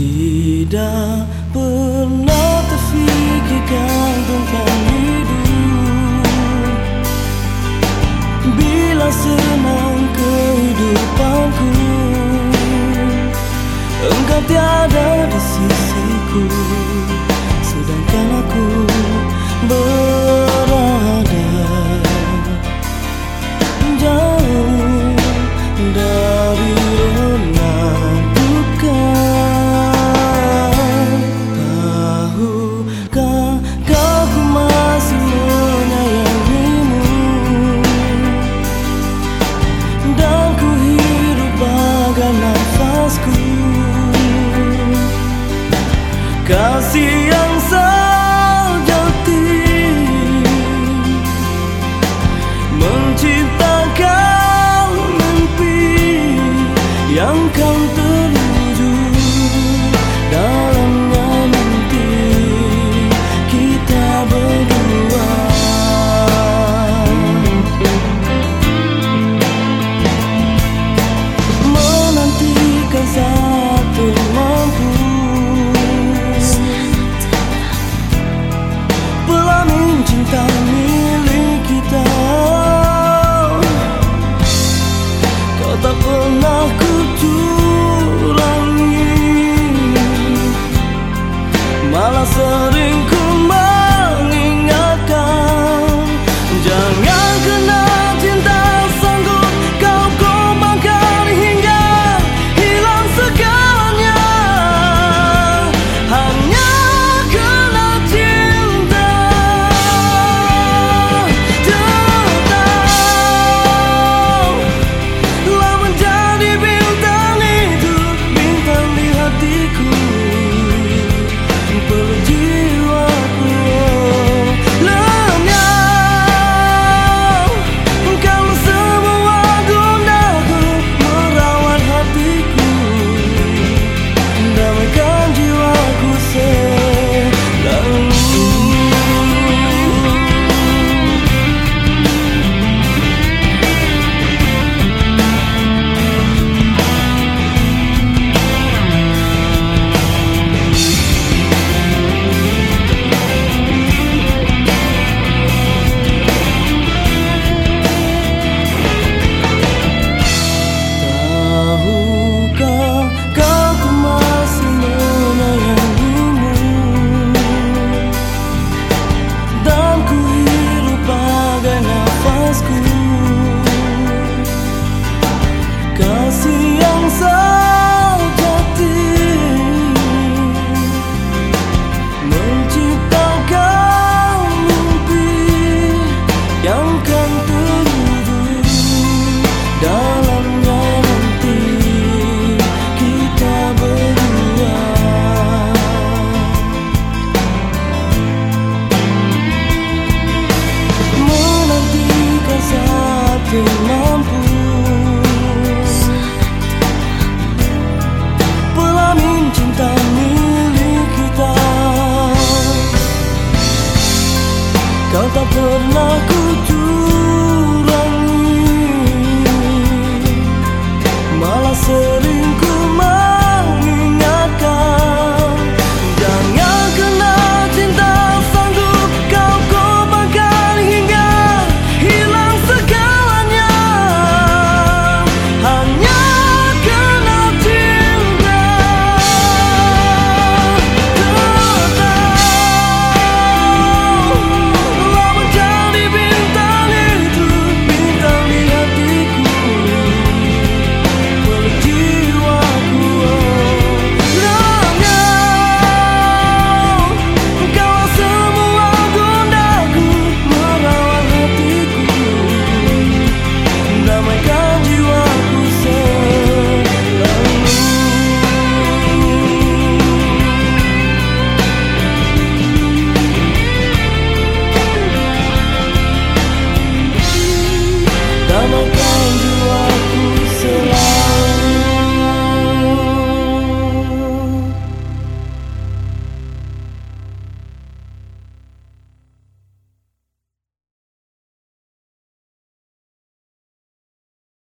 Tidak pernah terfikirkan tentangnya. kasih yang sejati. Menciptakan mimpi yang kau tak pernah kucurangi Malah sering kau tak pernah kutu